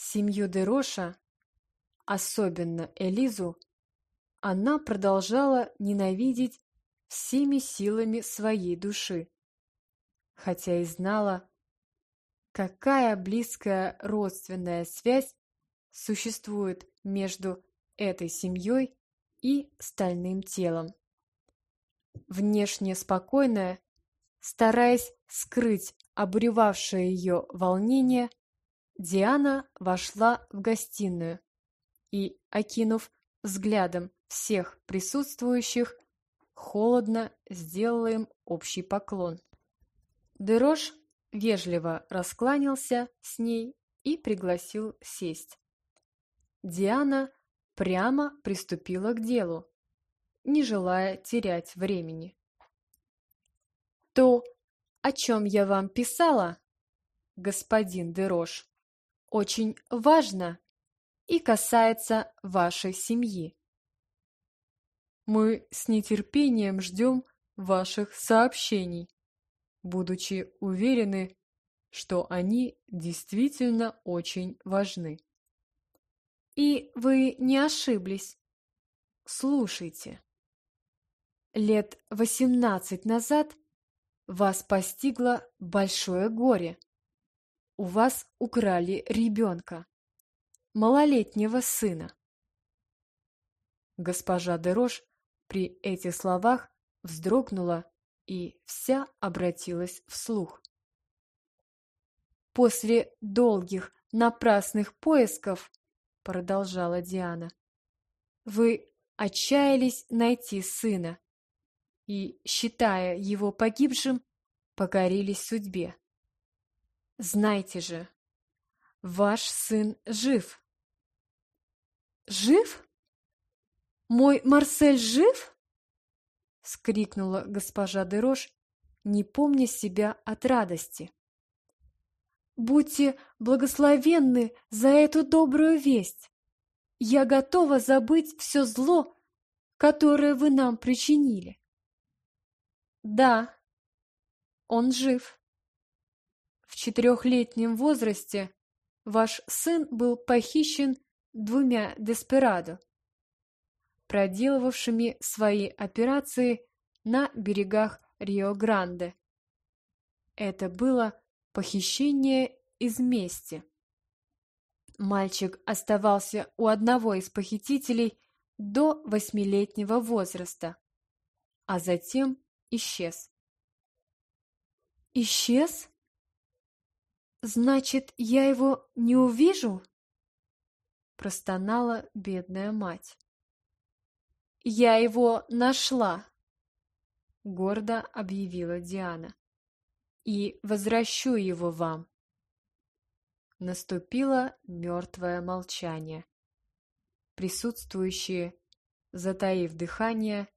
Семью Дероша, особенно Элизу, она продолжала ненавидеть всеми силами своей души, хотя и знала, какая близкая родственная связь существует между этой семьей и стальным телом. Внешне спокойная, стараясь скрыть обуревавшее ее волнение, Диана вошла в гостиную и, окинув взглядом всех присутствующих, холодно сделала им общий поклон. Дерош вежливо раскланялся с ней и пригласил сесть. Диана прямо приступила к делу, не желая терять времени. То, о чем я вам писала, господин Дерош, очень важно и касается вашей семьи. Мы с нетерпением ждем ваших сообщений, будучи уверены, что они действительно очень важны. И вы не ошиблись. Слушайте. Лет восемнадцать назад вас постигло большое горе. У вас украли ребенка, малолетнего сына. Госпожа Дерош при этих словах вздрогнула и вся обратилась вслух. «После долгих напрасных поисков, — продолжала Диана, — вы отчаялись найти сына и, считая его погибшим, покорились судьбе. Знайте же, ваш сын жив. Жив? Мой Марсель жив? скрикнула госпожа Дерош, не помня себя от радости. Будьте благословенны за эту добрую весть. Я готова забыть все зло, которое вы нам причинили. Да, он жив. В четырехлетнем возрасте ваш сын был похищен двумя деспирадо проделывавшими свои операции на берегах Рио-Гранде. Это было похищение из мести. Мальчик оставался у одного из похитителей до восьмилетнего возраста, а затем исчез. Исчез? Значит, я его не увижу? Простонала бедная мать. «Я его нашла!» — гордо объявила Диана. «И возвращу его вам!» Наступило мертвое молчание. Присутствующие, затаив дыхание,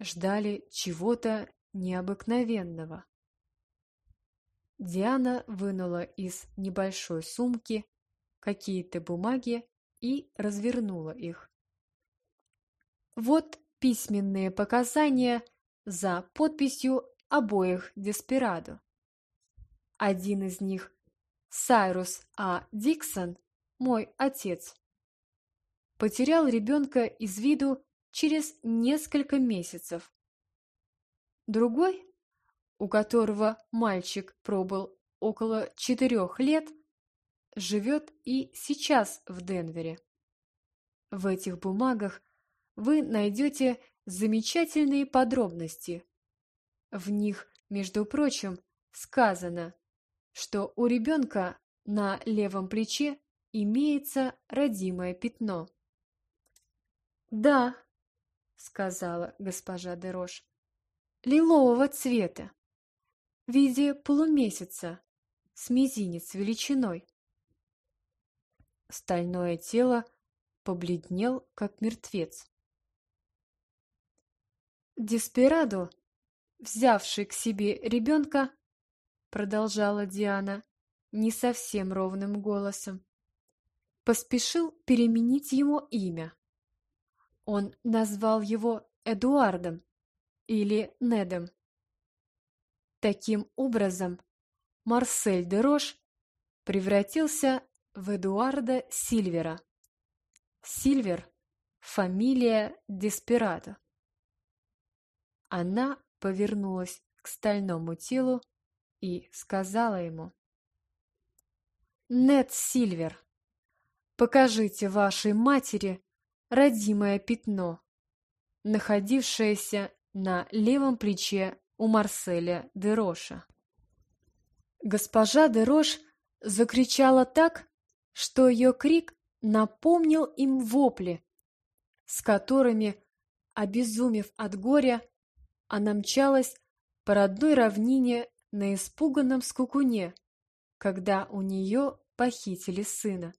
ждали чего-то необыкновенного. Диана вынула из небольшой сумки какие-то бумаги и развернула их. Вот письменные показания за подписью обоих Деспирадо. Один из них, Сайрус А. Диксон, мой отец, потерял ребенка из виду через несколько месяцев. Другой, у которого мальчик пробыл около четырех лет, живет и сейчас в Денвере. В этих бумагах вы найдете замечательные подробности. В них, между прочим, сказано, что у ребенка на левом плече имеется родимое пятно. «Да», — сказала госпожа Дерош, — «лилового цвета, в виде полумесяца, с мизинец величиной». Стальное тело побледнел, как мертвец. Деспирадо, взявший к себе ребенка, продолжала Диана не совсем ровным голосом, поспешил переменить ему имя. Он назвал его Эдуардом или Недом. Таким образом, Марсель де Рош превратился в Эдуарда Сильвера. Сильвер – фамилия Деспирадо. Она повернулась к стальному телу и сказала ему. «Нет, Сильвер, покажите вашей матери родимое пятно, находившееся на левом плече у Марселя де Роша». Госпожа де Рош закричала так, что ее крик напомнил им вопли, с которыми, обезумев от горя, она мчалась по родной равнине на испуганном скукуне, когда у нее похитили сына.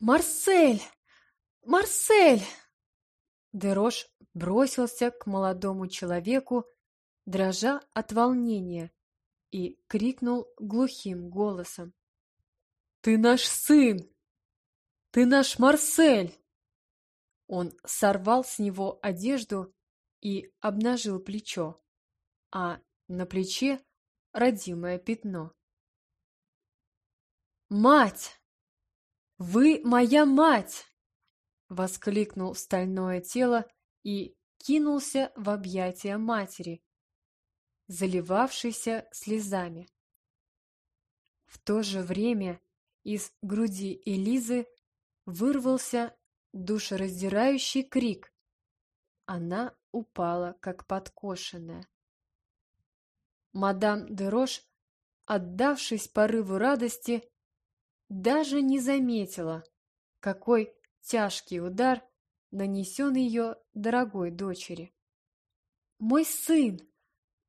«Марсель! Марсель!» Дерош бросился к молодому человеку, дрожа от волнения, и крикнул глухим голосом. «Ты наш сын! Ты наш Марсель!» Он сорвал с него одежду и обнажил плечо, а на плече родимое пятно. «Мать! Вы моя мать!» — воскликнул стальное тело и кинулся в объятия матери, заливавшейся слезами. В то же время из груди Элизы вырвался душераздирающий крик. Она упала, как подкошенная. Мадам де Рош, отдавшись порыву радости, даже не заметила, какой тяжкий удар нанесен ее дорогой дочери. «Мой сын!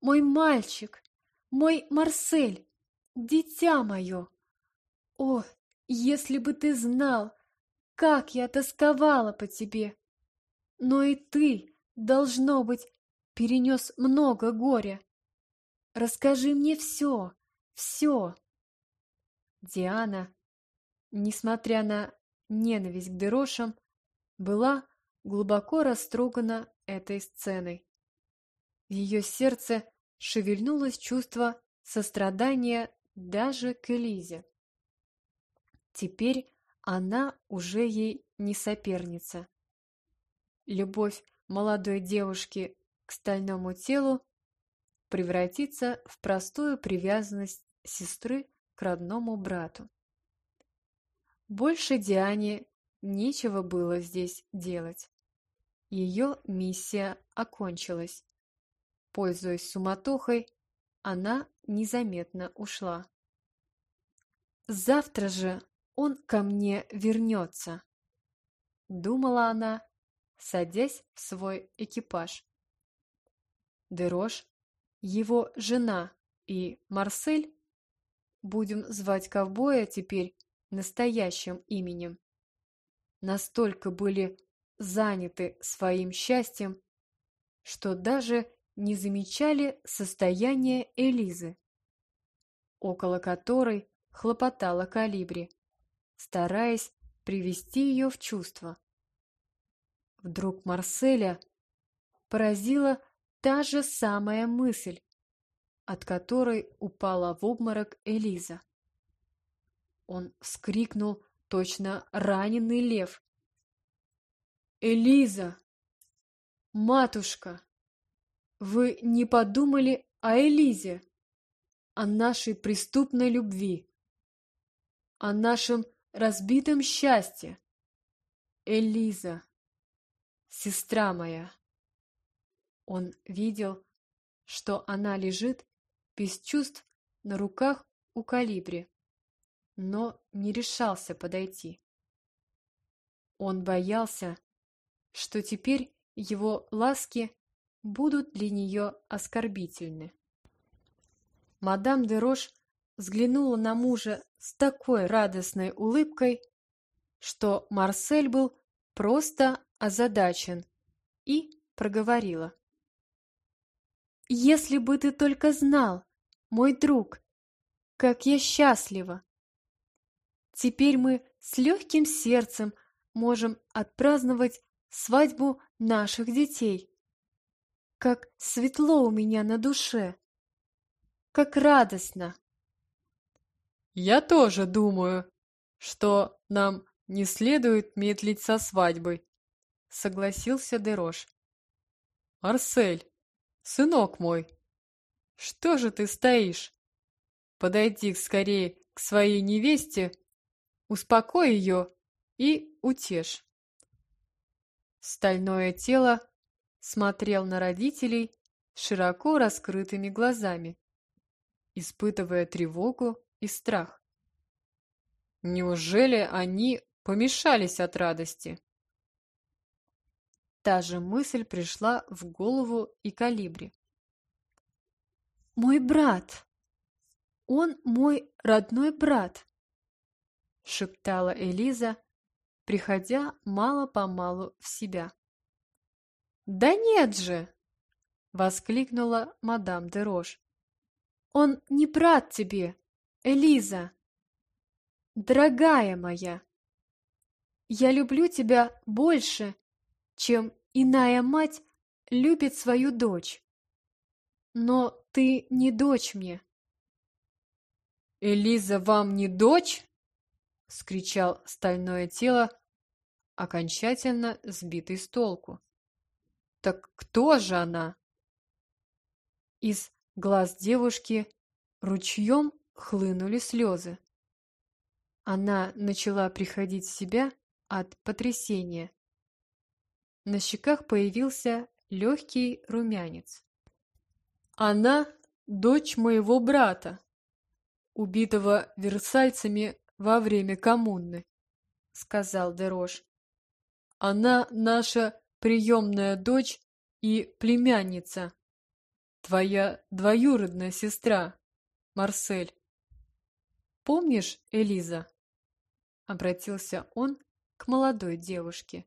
Мой мальчик! Мой Марсель! Дитя мое! О, если бы ты знал, как я тосковала по тебе! Но и ты, должно быть, перенес много горя. Расскажи мне все, все!» Диана, несмотря на ненависть к Дерошам, была глубоко растрогана этой сценой. В ее сердце шевельнулось чувство сострадания даже к Элизе. Теперь она уже ей не соперница. Любовь молодой девушки к стальному телу превратится в простую привязанность сестры к родному брату. Больше Диане нечего было здесь делать. Ее миссия окончилась. Пользуясь суматохой, она незаметно ушла. «Завтра же он ко мне вернется», — думала она, садясь в свой экипаж. Дерош, его жена и Марсель, будем звать ковбоя теперь настоящим именем, настолько были заняты своим счастьем, что даже не замечали состояние Элизы, около которой хлопотала Калибри, стараясь привести ее в чувство. Вдруг Марселя поразила та же самая мысль, от которой упала в обморок Элиза. Он вскрикнул, точно раненый лев. «Элиза! Матушка!» Вы не подумали о Элизе, о нашей преступной любви, о нашем разбитом счастье. Элиза, сестра моя. Он видел, что она лежит без чувств на руках у калибри, но не решался подойти. Он боялся, что теперь его ласки будут для нее оскорбительны. Мадам де Рош взглянула на мужа с такой радостной улыбкой, что Марсель был просто озадачен и проговорила. «Если бы ты только знал, мой друг, как я счастлива! Теперь мы с легким сердцем можем отпраздновать свадьбу наших детей как светло у меня на душе, как радостно. Я тоже думаю, что нам не следует медлить со свадьбой, согласился Дерош. Арсель, сынок мой, что же ты стоишь? Подойди скорее к своей невесте, успокой ее и утешь. Стальное тело смотрел на родителей широко раскрытыми глазами, испытывая тревогу и страх. Неужели они помешались от радости? Та же мысль пришла в голову и калибри. «Мой брат! Он мой родной брат!» — шептала Элиза, приходя мало-помалу в себя. «Да нет же!» — воскликнула мадам де Рош. «Он не брат тебе, Элиза! Дорогая моя! Я люблю тебя больше, чем иная мать любит свою дочь. Но ты не дочь мне. «Элиза вам не дочь?» — скричал стальное тело, окончательно сбитый с толку. «Так кто же она?» Из глаз девушки ручьем хлынули слезы. Она начала приходить в себя от потрясения. На щеках появился легкий румянец. Она дочь моего брата, убитого версальцами во время коммуны, сказал Дерош. Она наша приемная дочь и племянница, твоя двоюродная сестра, Марсель. Помнишь, Элиза? Обратился он к молодой девушке.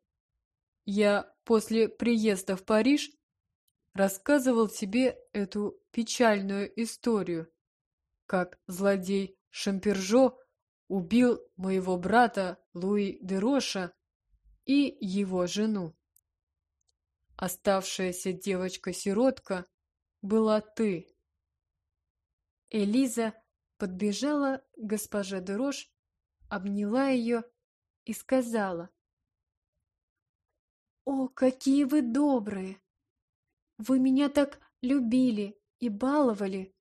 Я после приезда в Париж рассказывал тебе эту печальную историю, как злодей Шампержо убил моего брата Луи де Роша и его жену. Оставшаяся девочка-сиротка была ты. Элиза подбежала к госпоже де Рош, обняла ее и сказала. «О, какие вы добрые! Вы меня так любили и баловали,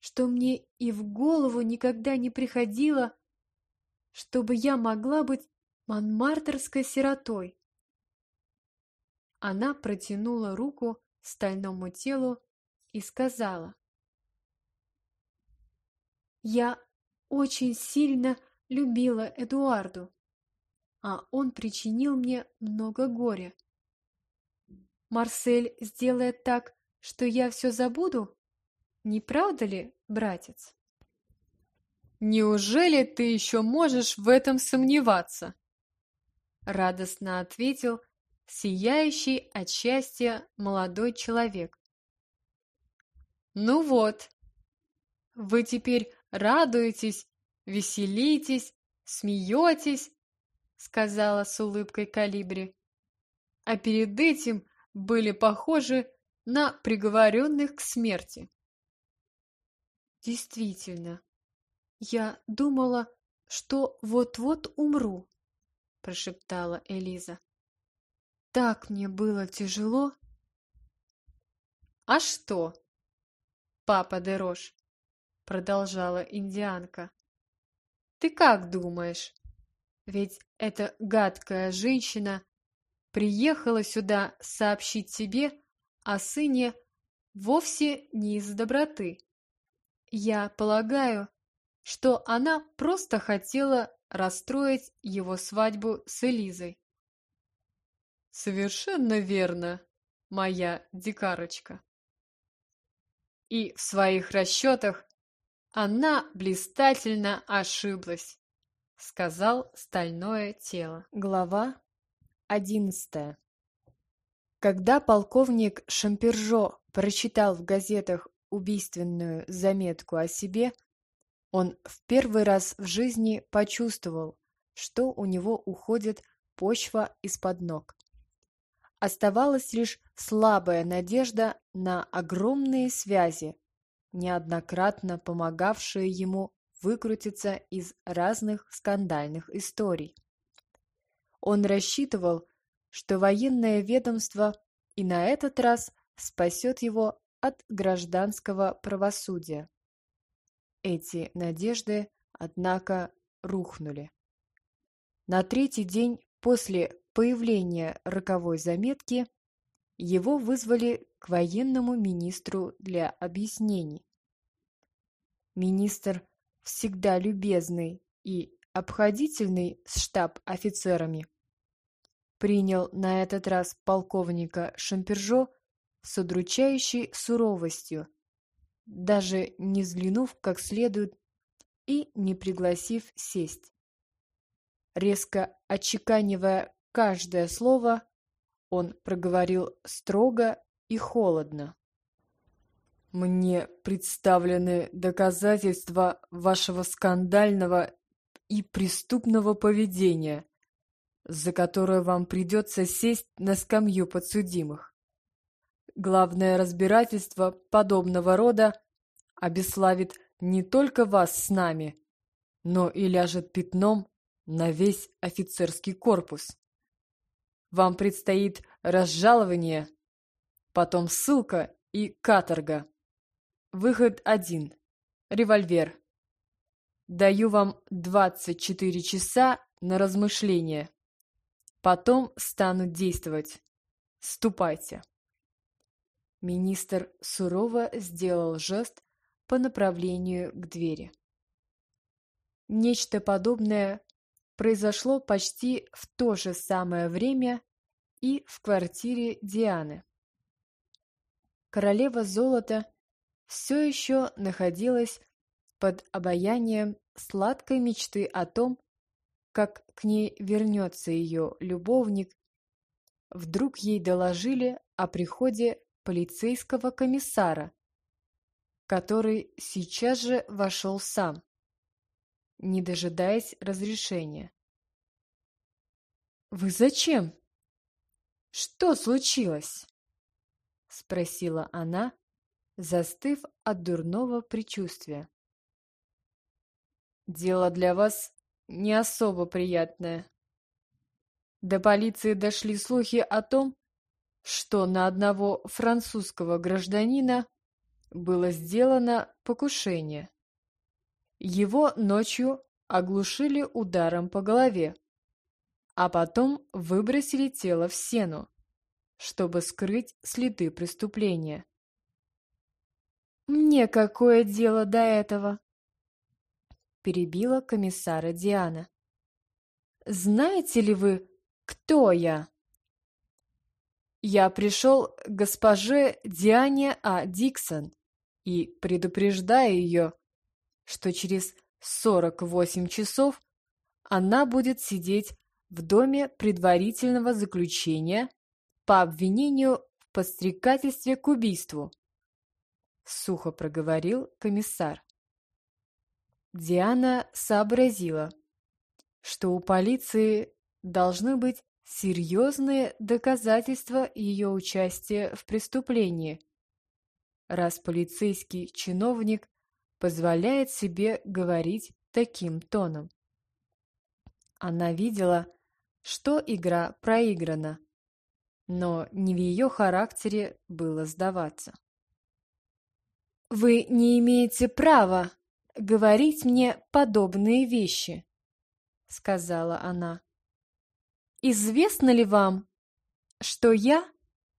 что мне и в голову никогда не приходило, чтобы я могла быть манмартерской сиротой. Она протянула руку стальному телу и сказала. «Я очень сильно любила Эдуарду, а он причинил мне много горя. Марсель сделает так, что я все забуду? Не правда ли, братец? Неужели ты еще можешь в этом сомневаться? Радостно ответил сияющий от счастья молодой человек. Ну вот, вы теперь радуетесь, веселитесь, смеетесь, сказала с улыбкой Калибри. А перед этим были похожи на приговоренных к смерти. Действительно, я думала, что вот-вот умру, прошептала Элиза. Так мне было тяжело. А что? Папа Дерош, продолжала индианка. Ты как думаешь? Ведь эта гадкая женщина приехала сюда сообщить тебе о сыне вовсе не из доброты. Я полагаю, что она просто хотела расстроить его свадьбу с Элизой. Совершенно верно, моя дикарочка. И в своих расчетах она блистательно ошиблась, сказал стальное тело. Глава Одиннадцатое. Когда полковник Шампержо прочитал в газетах убийственную заметку о себе, он в первый раз в жизни почувствовал, что у него уходит почва из-под ног. Оставалась лишь слабая надежда на огромные связи, неоднократно помогавшие ему выкрутиться из разных скандальных историй. Он рассчитывал, что военное ведомство и на этот раз спасет его от гражданского правосудия. Эти надежды, однако, рухнули. На третий день после появления роковой заметки его вызвали к военному министру для объяснений. Министр, всегда любезный и обходительный с штаб-офицерами, принял на этот раз полковника Шампержо с удручающей суровостью, даже не взглянув как следует и не пригласив сесть. Резко отчеканивая каждое слово, он проговорил строго и холодно. «Мне представлены доказательства вашего скандального и преступного поведения, за которое вам придется сесть на скамью подсудимых. Главное разбирательство подобного рода обеславит не только вас с нами, но и ляжет пятном на весь офицерский корпус. Вам предстоит разжалование, потом ссылка и каторга. Выход один. Револьвер. Даю вам 24 часа на размышление. Потом стану действовать. Ступайте. Министр сурово сделал жест по направлению к двери. Нечто подобное произошло почти в то же самое время и в квартире Дианы. Королева золота все еще находилась под обаянием сладкой мечты о том, как к ней вернется ее любовник. Вдруг ей доложили о приходе полицейского комиссара, который сейчас же вошел сам не дожидаясь разрешения. «Вы зачем? Что случилось?» — спросила она, застыв от дурного предчувствия. «Дело для вас не особо приятное. До полиции дошли слухи о том, что на одного французского гражданина было сделано покушение. Его ночью оглушили ударом по голове, а потом выбросили тело в сену, чтобы скрыть следы преступления. «Мне какое дело до этого?» перебила комиссара Диана. «Знаете ли вы, кто я?» «Я пришел к госпоже Диане А. Диксон и предупреждаю ее, что через 48 часов она будет сидеть в доме предварительного заключения по обвинению в подстрекательстве к убийству, сухо проговорил комиссар. Диана сообразила, что у полиции должны быть серьезные доказательства ее участия в преступлении, раз полицейский чиновник позволяет себе говорить таким тоном. Она видела, что игра проиграна, но не в ее характере было сдаваться. «Вы не имеете права говорить мне подобные вещи», — сказала она. «Известно ли вам, что я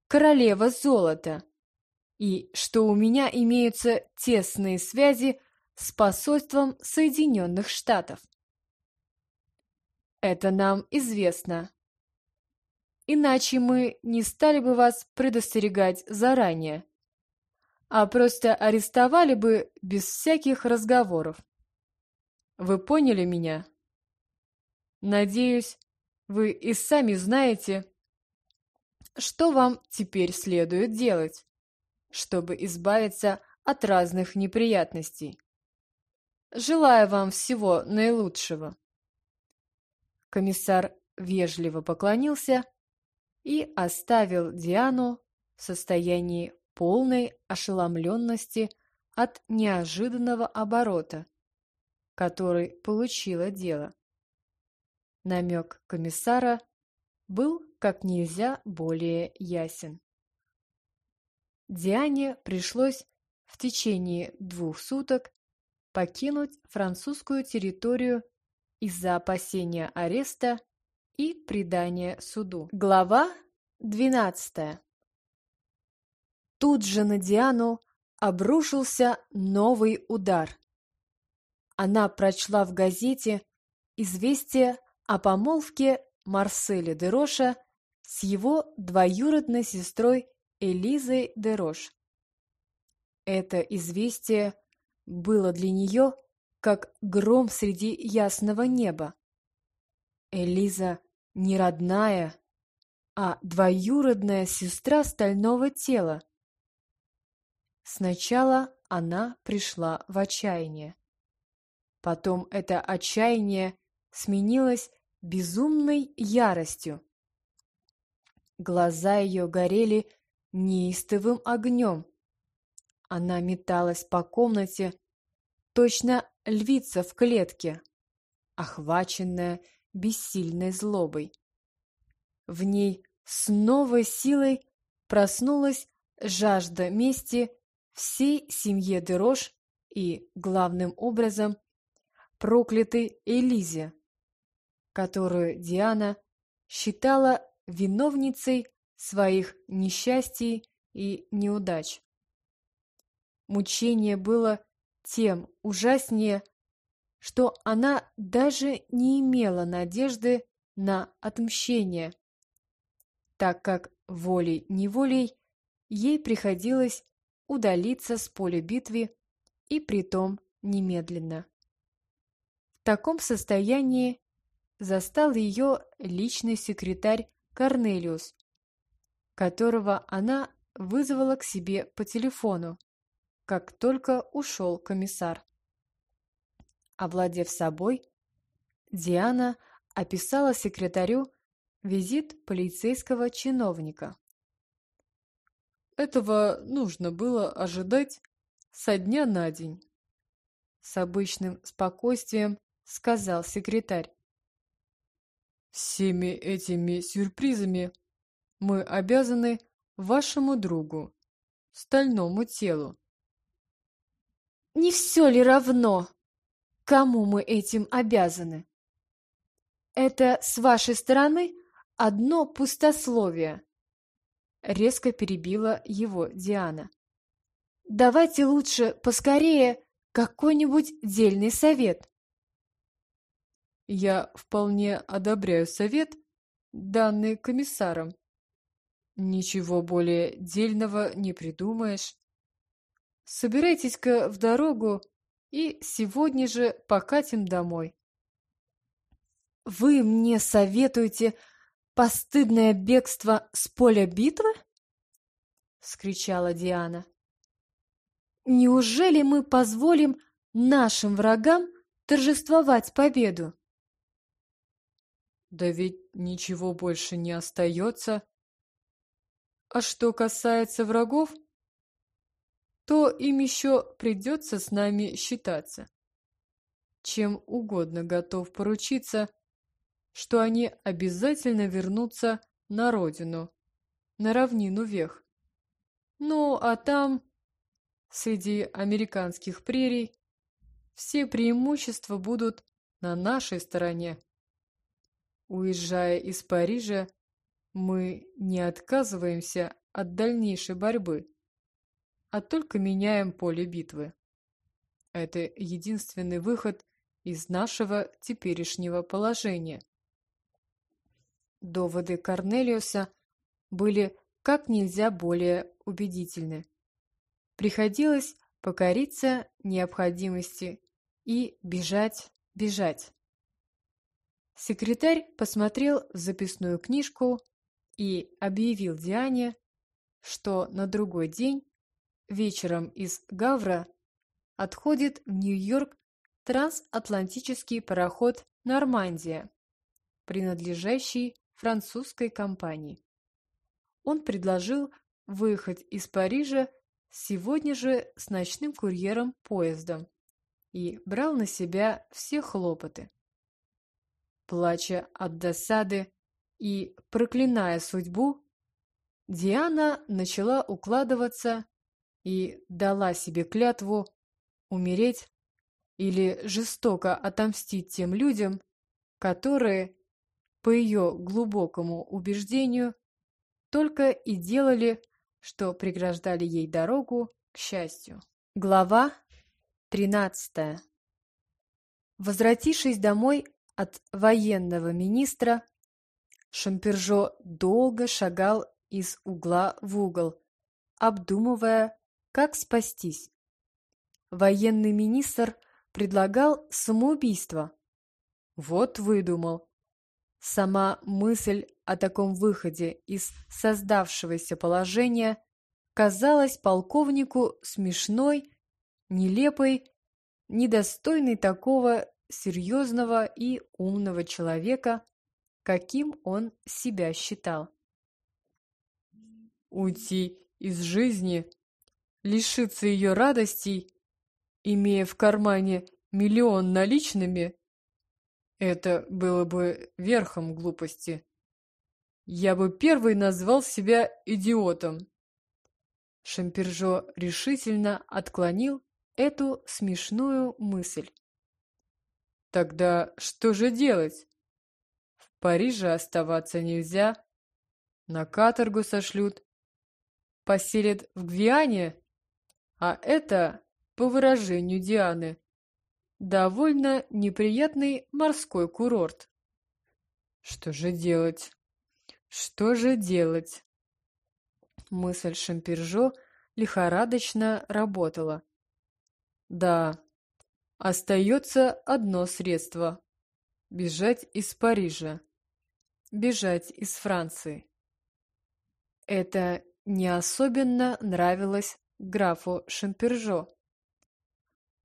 королева золота?» и что у меня имеются тесные связи с посольством Соединенных Штатов. Это нам известно. Иначе мы не стали бы вас предостерегать заранее, а просто арестовали бы без всяких разговоров. Вы поняли меня? Надеюсь, вы и сами знаете, что вам теперь следует делать чтобы избавиться от разных неприятностей. Желаю вам всего наилучшего. Комиссар вежливо поклонился и оставил Диану в состоянии полной ошеломленности от неожиданного оборота, который получило дело. Намек комиссара был как нельзя более ясен. Диане пришлось в течение двух суток покинуть французскую территорию из-за опасения ареста и предания суду. Глава 12. Тут же на Диану обрушился новый удар. Она прочла в газете известие о помолвке Марселя де Роша с его двоюродной сестрой Элизой де Рош. Это известие было для нее как гром среди ясного неба. Элиза не родная, а двоюродная сестра стального тела. Сначала она пришла в отчаяние. Потом это отчаяние сменилось безумной яростью. Глаза ее горели неистовым огнем. Она металась по комнате, точно львица в клетке, охваченная бессильной злобой. В ней с новой силой проснулась жажда мести всей семье Дерош и, главным образом, проклятой Элизе, которую Диана считала виновницей своих несчастий и неудач. Мучение было тем ужаснее, что она даже не имела надежды на отмщение, так как волей-неволей ей приходилось удалиться с поля битвы и притом немедленно. В таком состоянии застал ее личный секретарь Корнелиус, которого она вызвала к себе по телефону, как только ушел комиссар. Овладев собой, Диана описала секретарю визит полицейского чиновника. Этого нужно было ожидать со дня на день. С обычным спокойствием сказал секретарь. Всеми этими сюрпризами мы обязаны вашему другу, стальному телу. Не все ли равно, кому мы этим обязаны? Это с вашей стороны одно пустословие. Резко перебила его Диана. Давайте лучше поскорее какой-нибудь дельный совет. Я вполне одобряю совет, данный комиссаром. Ничего более дельного не придумаешь. Собирайтесь-ка в дорогу и сегодня же покатим домой. Вы мне советуете постыдное бегство с поля битвы? Скричала Диана. Неужели мы позволим нашим врагам торжествовать победу? Да ведь ничего больше не остается. А что касается врагов, то им еще придется с нами считаться. Чем угодно готов поручиться, что они обязательно вернутся на родину, на равнину вех. Ну, а там, среди американских прерий, все преимущества будут на нашей стороне. Уезжая из Парижа, мы не отказываемся от дальнейшей борьбы, а только меняем поле битвы. Это единственный выход из нашего теперешнего положения. Доводы Корнелиуса были как нельзя более убедительны. Приходилось покориться необходимости и бежать, бежать. Секретарь посмотрел в записную книжку и объявил Диане, что на другой день вечером из Гавра отходит в Нью-Йорк трансатлантический пароход «Нормандия», принадлежащий французской компании. Он предложил выехать из Парижа сегодня же с ночным курьером поездом и брал на себя все хлопоты. Плача от досады и проклиная судьбу, Диана начала укладываться и дала себе клятву умереть или жестоко отомстить тем людям, которые, по ее глубокому убеждению, только и делали, что преграждали ей дорогу к счастью. Глава 13. Возвратившись домой от военного министра, Шампержо долго шагал из угла в угол, обдумывая, как спастись. Военный министр предлагал самоубийство. Вот выдумал. Сама мысль о таком выходе из создавшегося положения казалась полковнику смешной, нелепой, недостойной такого серьезного и умного человека, каким он себя считал. Уйти из жизни, лишиться ее радостей, имея в кармане миллион наличными, это было бы верхом глупости. Я бы первый назвал себя идиотом. Шампержо решительно отклонил эту смешную мысль. Тогда что же делать? В Париже оставаться нельзя. На каторгу сошлют. Поселят в Гвиане. А это, по выражению Дианы, довольно неприятный морской курорт. Что же делать? Что же делать? Мысль Шампержо лихорадочно работала. Да, остается одно средство – бежать из Парижа, бежать из Франции. Это не особенно нравилось графу Шампержо.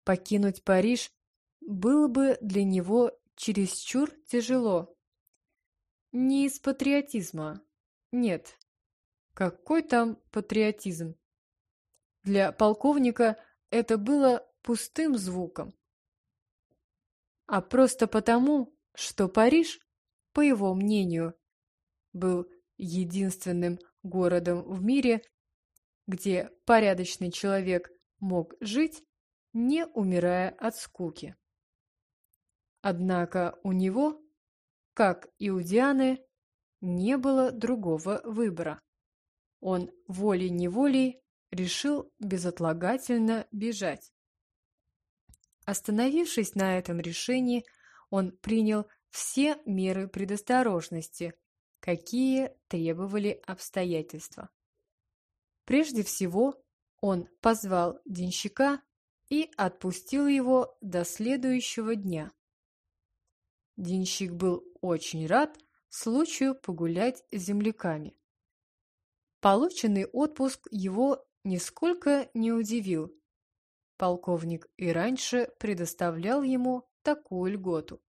Покинуть Париж было бы для него чересчур тяжело. Не из патриотизма. Нет. Какой там патриотизм? Для полковника это было пустым звуком. А просто потому, что Париж, по его мнению, был единственным городом в мире, где порядочный человек мог жить, не умирая от скуки. Однако у него, как и у Дианы, не было другого выбора. Он волей-неволей решил безотлагательно бежать. Остановившись на этом решении, он принял все меры предосторожности, какие требовали обстоятельства. Прежде всего, он позвал денщика и отпустил его до следующего дня. Денщик был очень рад случаю погулять с земляками. Полученный отпуск его нисколько не удивил. Полковник и раньше предоставлял ему такую льготу.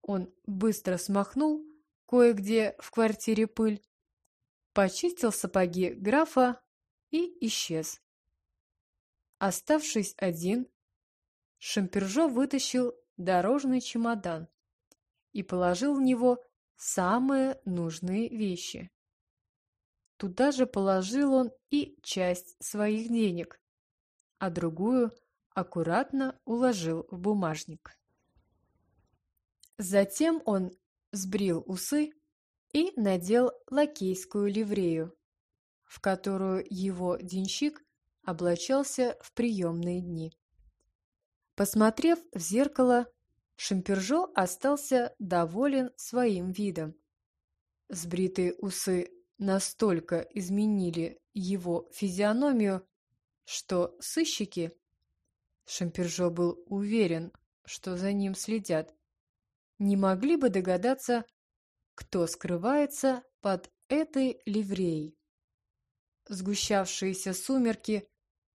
Он быстро смахнул кое-где в квартире пыль, почистил сапоги графа и исчез. Оставшись один, Шампержо вытащил дорожный чемодан и положил в него самые нужные вещи. Туда же положил он и часть своих денег, а другую аккуратно уложил в бумажник. Затем он сбрил усы и надел лакейскую ливрею, в которую его денщик облачался в приемные дни. Посмотрев в зеркало, Шампержо остался доволен своим видом. Сбритые усы настолько изменили его физиономию, что сыщики, Шампержо был уверен, что за ним следят, не могли бы догадаться, кто скрывается под этой ливреей. Сгущавшиеся сумерки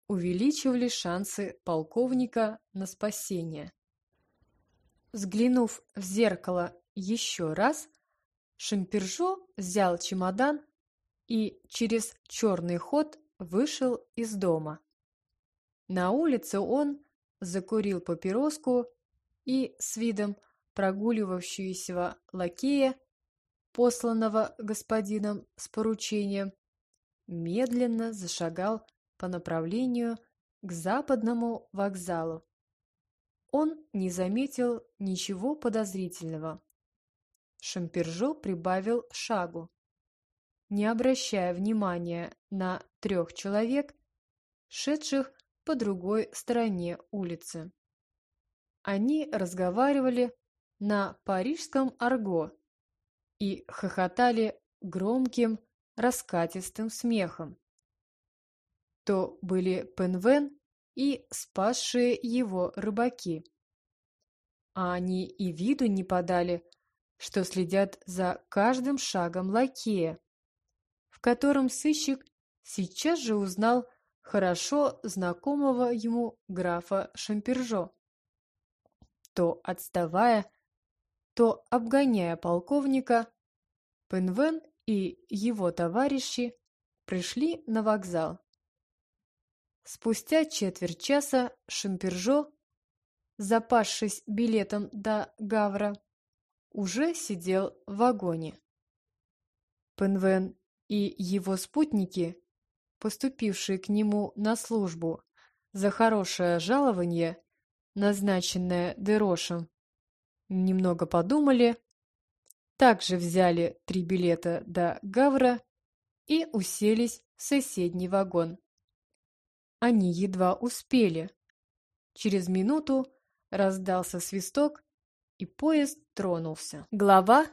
увеличивали шансы полковника на спасение. Взглянув в зеркало еще раз, Шампержо взял чемодан и через черный ход вышел из дома. На улице он, закурил папироску и с видом прогуливающегося лакея, посланного господином с поручением, медленно зашагал по направлению к западному вокзалу. Он не заметил ничего подозрительного. Шампержо прибавил шагу, не обращая внимания на трех человек, шедших по другой стороне улицы. Они разговаривали на парижском арго и хохотали громким, раскатистым смехом. То были Пенвен и спасшие его рыбаки. А они и виду не подали, что следят за каждым шагом лакея, в котором сыщик сейчас же узнал хорошо знакомого ему графа Шампержо. То отставая, то обгоняя полковника, Пенвен и его товарищи пришли на вокзал. Спустя четверть часа Шампержо, запасшись билетом до Гавра, уже сидел в вагоне. Пенвен и его спутники поступившие к нему на службу за хорошее жалование, назначенное Дерошем, немного подумали, также взяли три билета до Гавра и уселись в соседний вагон. Они едва успели. Через минуту раздался свисток, и поезд тронулся. Глава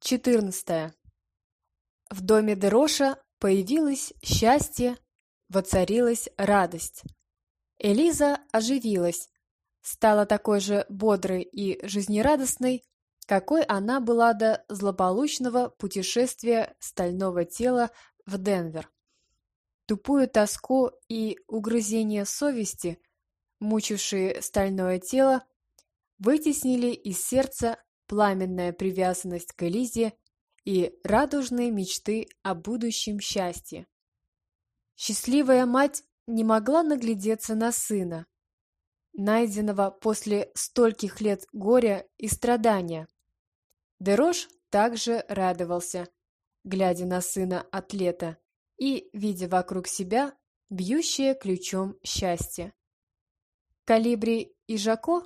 14. В доме Дероша Появилось счастье, воцарилась радость. Элиза оживилась, стала такой же бодрой и жизнерадостной, какой она была до злополучного путешествия стального тела в Денвер. Тупую тоску и угрызение совести, мучившие стальное тело, вытеснили из сердца пламенная привязанность к Элизе и радужные мечты о будущем счастье. Счастливая мать не могла наглядеться на сына, найденного после стольких лет горя и страдания. Дерош также радовался, глядя на сына атлета и видя вокруг себя бьющее ключом счастье. Калибри и Жако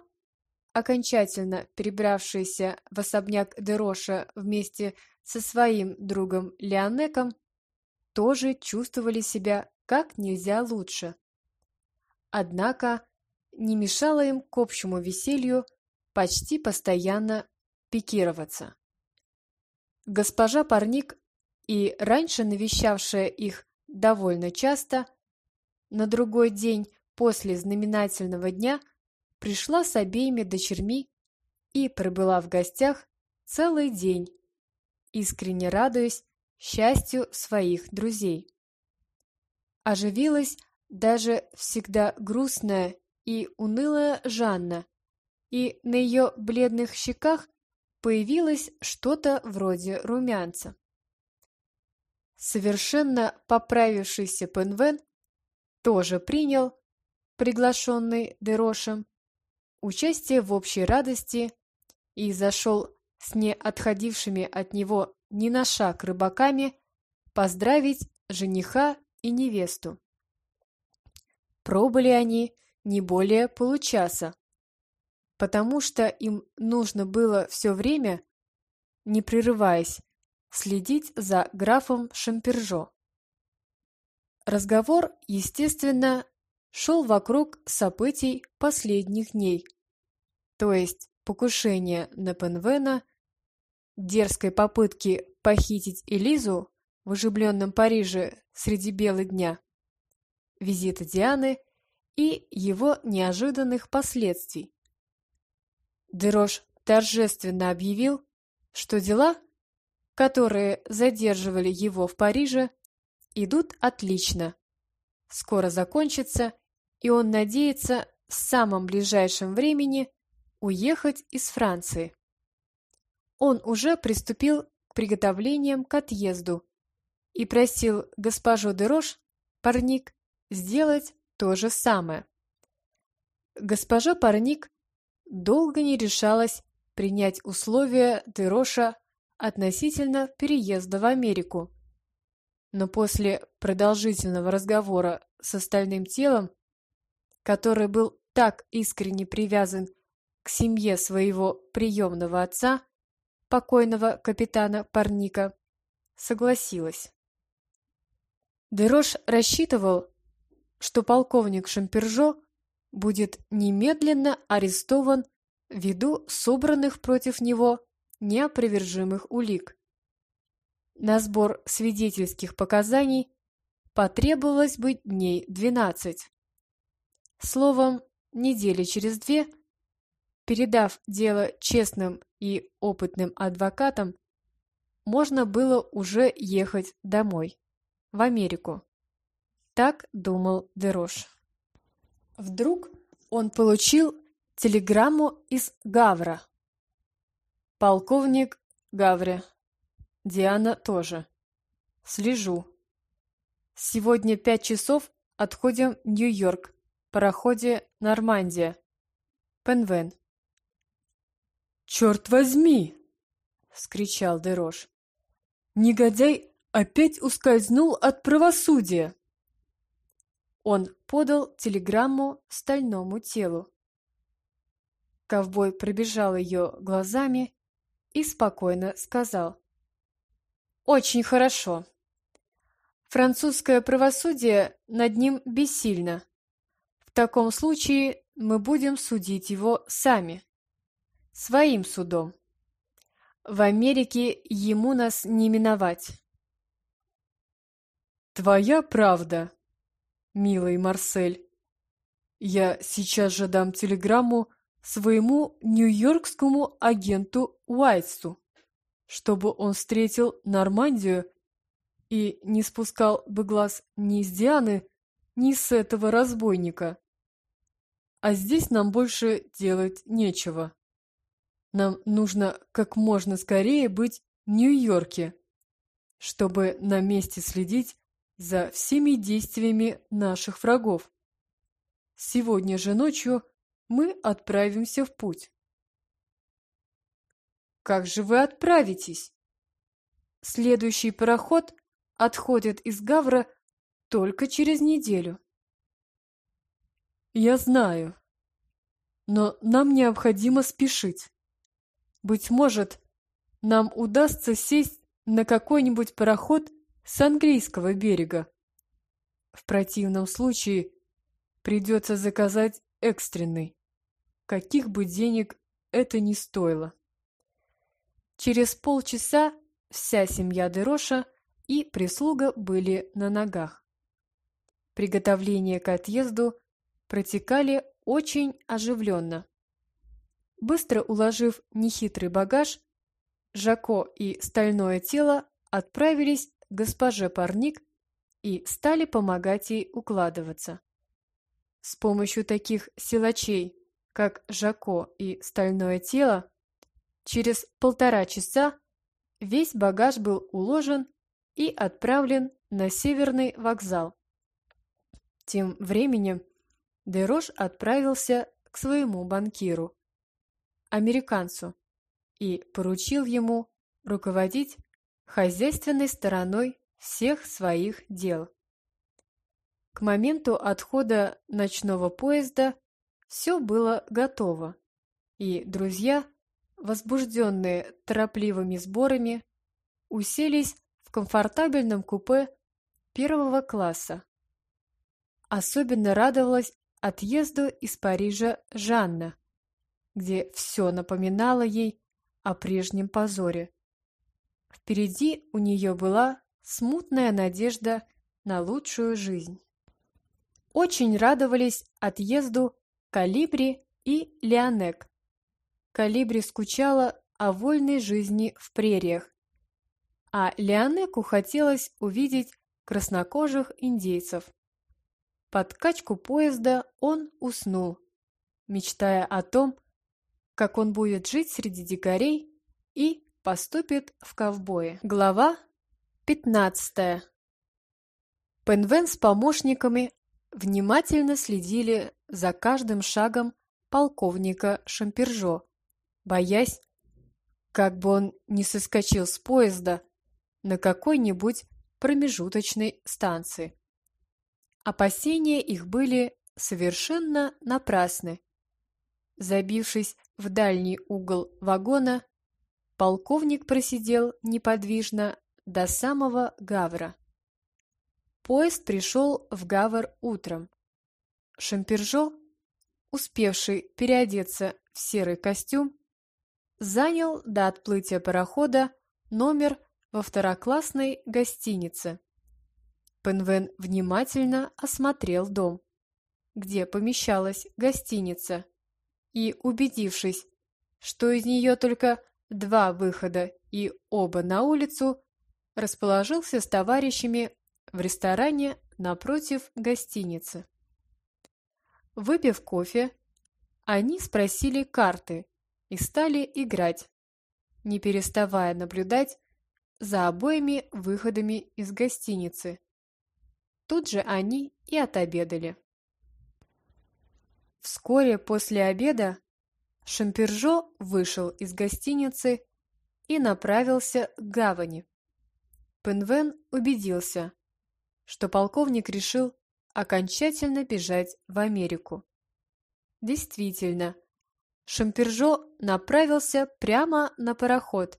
окончательно перебравшиеся в особняк Дероша вместе со своим другом Леонеком, тоже чувствовали себя как нельзя лучше. Однако не мешало им к общему веселью почти постоянно пикироваться. Госпожа Парник и раньше навещавшая их довольно часто, на другой день после знаменательного дня – пришла с обеими дочерьми и пробыла в гостях целый день, искренне радуясь счастью своих друзей. Оживилась даже всегда грустная и унылая Жанна, и на ее бледных щеках появилось что-то вроде румянца. Совершенно поправившийся Пенвен тоже принял, приглашенный Дерошем, участие в общей радости и зашел с не отходившими от него ни на шаг рыбаками поздравить жениха и невесту. Пробыли они не более получаса, потому что им нужно было все время, не прерываясь, следить за графом Шампержо. Разговор, естественно, шел вокруг событий последних дней, то есть покушения на Пенвена, дерзкой попытки похитить Элизу в оживленном Париже среди бела дня, визита Дианы и его неожиданных последствий. Дерош торжественно объявил, что дела, которые задерживали его в Париже, идут отлично, скоро закончатся и он надеется в самом ближайшем времени уехать из Франции. Он уже приступил к приготовлениям к отъезду и просил госпожу Дерош, парник, сделать то же самое. Госпожа Парник долго не решалась принять условия Дероша относительно переезда в Америку. Но после продолжительного разговора с остальным телом, который был так искренне привязан к семье своего приемного отца, покойного капитана Парника, согласилась. Дерош рассчитывал, что полковник Шампержо будет немедленно арестован ввиду собранных против него неопровержимых улик. На сбор свидетельских показаний потребовалось бы дней двенадцать. Словом, недели через две, передав дело честным и опытным адвокатам, можно было уже ехать домой, в Америку. Так думал Дерош. Вдруг он получил телеграмму из Гавра. Полковник Гавре. Диана тоже. Слежу. Сегодня пять часов отходим в Нью-Йорк. Пароходе Нормандия. Пенвен. «Черт возьми!» — вскричал Дерош. «Негодяй опять ускользнул от правосудия!» Он подал телеграмму стальному телу. Ковбой пробежал ее глазами и спокойно сказал. «Очень хорошо. Французское правосудие над ним бессильно. В таком случае мы будем судить его сами, своим судом. В Америке ему нас не миновать». «Твоя правда», милый Марсель. Я сейчас же дам телеграмму своему нью-йоркскому агенту Уайтсу, чтобы он встретил Нормандию и не спускал бы глаз ни с Дианы, ни с этого разбойника. А здесь нам больше делать нечего. Нам нужно как можно скорее быть в Нью-Йорке, чтобы на месте следить за всеми действиями наших врагов. Сегодня же ночью мы отправимся в путь. Как же вы отправитесь? Следующий пароход отходит из Гавра только через неделю. Я знаю, но нам необходимо спешить. Быть может, нам удастся сесть на какой-нибудь пароход с английского берега. В противном случае придется заказать экстренный, каких бы денег это ни стоило. Через полчаса вся семья Дероша и прислуга были на ногах. Приготовления к отъезду протекали очень оживленно. Быстро уложив нехитрый багаж, Жако и стальное тело отправились госпоже Парник и стали помогать ей укладываться. С помощью таких силачей, как Жако и Стальное тело, через полтора часа весь багаж был уложен и отправлен на Северный вокзал. Тем временем Дерош отправился к своему банкиру, американцу, и поручил ему руководить хозяйственной стороной всех своих дел. К моменту отхода ночного поезда все было готово, и друзья, возбужденные торопливыми сборами, уселись в комфортабельном купе первого класса. Особенно радовалась отъезду из Парижа Жанна, где все напоминало ей о прежнем позоре. Впереди у нее была смутная надежда на лучшую жизнь. Очень радовались отъезду Калибри и Леонек. Калибри скучала о вольной жизни в прериях, а Леонеку хотелось увидеть краснокожих индейцев. Под качку поезда он уснул, мечтая о том, как он будет жить среди дикарей и поступит в ковбои. Глава 15. Пенвен с помощниками внимательно следили за каждым шагом полковника Шампержо, боясь, как бы он не соскочил с поезда на какой-нибудь промежуточной станции. Опасения их были совершенно напрасны. Забившись в дальний угол вагона, полковник просидел неподвижно до самого Гавра. Поезд пришел в Гавр утром. Шампержо, успевший переодеться в серый костюм, занял до отплытия парохода номер во второклассной гостинице. Пенвен внимательно осмотрел дом, где помещалась гостиница, и, убедившись, что из нее только два выхода и оба на улицу, расположился с товарищами в ресторане напротив гостиницы. Выпив кофе, они спросили карты и стали играть, не переставая наблюдать за обоими выходами из гостиницы. Тут же они и отобедали. Вскоре после обеда Шампержо вышел из гостиницы и направился к гавани. Пенвен убедился, что полковник решил окончательно бежать в Америку. Действительно, Шампержо направился прямо на пароход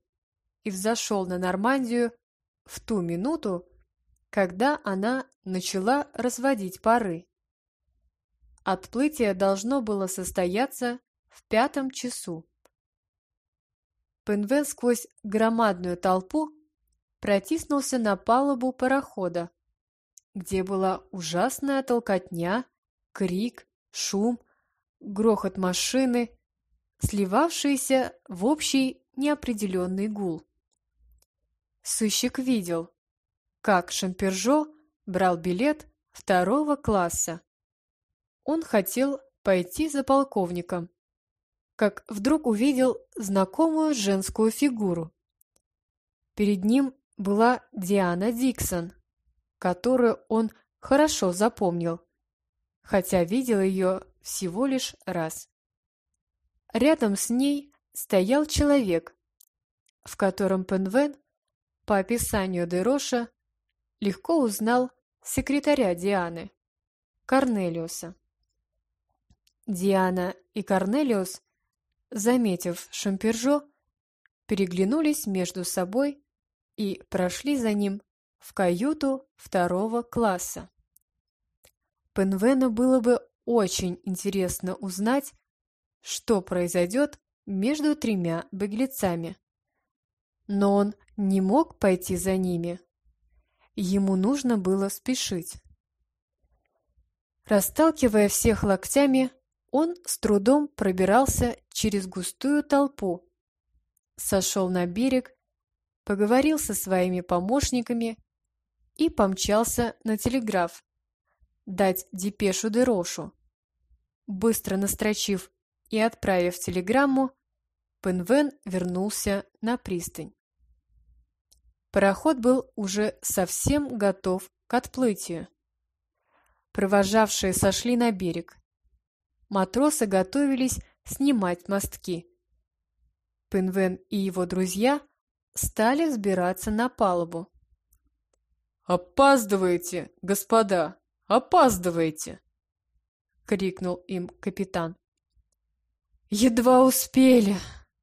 и взошел на Нормандию в ту минуту, когда она начала разводить пары. Отплытие должно было состояться в пятом часу. Пенвен сквозь громадную толпу протиснулся на палубу парохода, где была ужасная толкотня, крик, шум, грохот машины, сливавшиеся в общий неопределенный гул. Сыщик видел, как Шампержо брал билет второго класса. Он хотел пойти за полковником, как вдруг увидел знакомую женскую фигуру. Перед ним была Диана Диксон, которую он хорошо запомнил, хотя видел ее всего лишь раз. Рядом с ней стоял человек, в котором Пенвен, по описанию Дероша, легко узнал секретаря Дианы, Корнелиуса. Диана и Корнелиус, заметив Шампержо, переглянулись между собой и прошли за ним в каюту второго класса. Пенвену было бы очень интересно узнать, что произойдет между тремя беглецами. Но он не мог пойти за ними. Ему нужно было спешить. Расталкивая всех локтями, он с трудом пробирался через густую толпу, сошел на берег поговорил со своими помощниками и помчался на телеграф дать депешу Дерошу. Быстро настрочив и отправив телеграмму, Пенвен вернулся на пристань. Пароход был уже совсем готов к отплытию. Провожавшие сошли на берег. Матросы готовились снимать мостки. Пенвен и его друзья стали взбираться на палубу. «Опаздываете, господа, опаздываете!» — крикнул им капитан. «Едва успели!»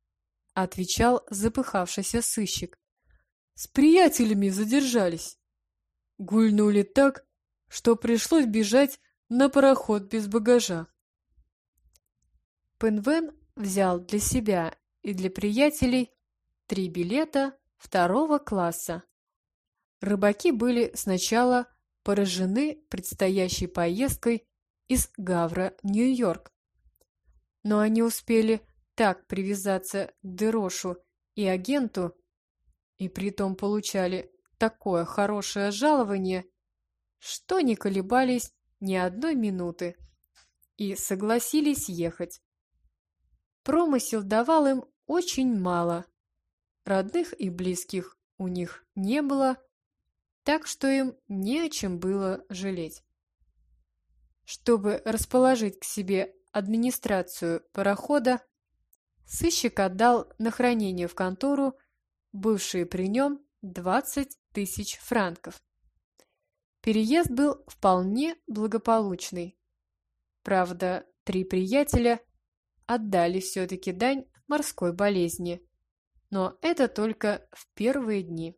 — отвечал запыхавшийся сыщик. «С приятелями задержались. Гульнули так, что пришлось бежать на пароход без багажа». Пенвен взял для себя и для приятелей три билета второго класса. Рыбаки были сначала поражены предстоящей поездкой из Гавра в Нью-Йорк. Но они успели так привязаться к Дерошу и агенту, и притом получали такое хорошее жалование, что не колебались ни одной минуты и согласились ехать. Промысел давал им очень мало, Родных и близких у них не было, так что им не о чем было жалеть. Чтобы расположить к себе администрацию парохода, сыщик отдал на хранение в контору бывшие при нем 20 тысяч франков. Переезд был вполне благополучный. Правда, три приятеля отдали все-таки дань морской болезни, но это только в первые дни.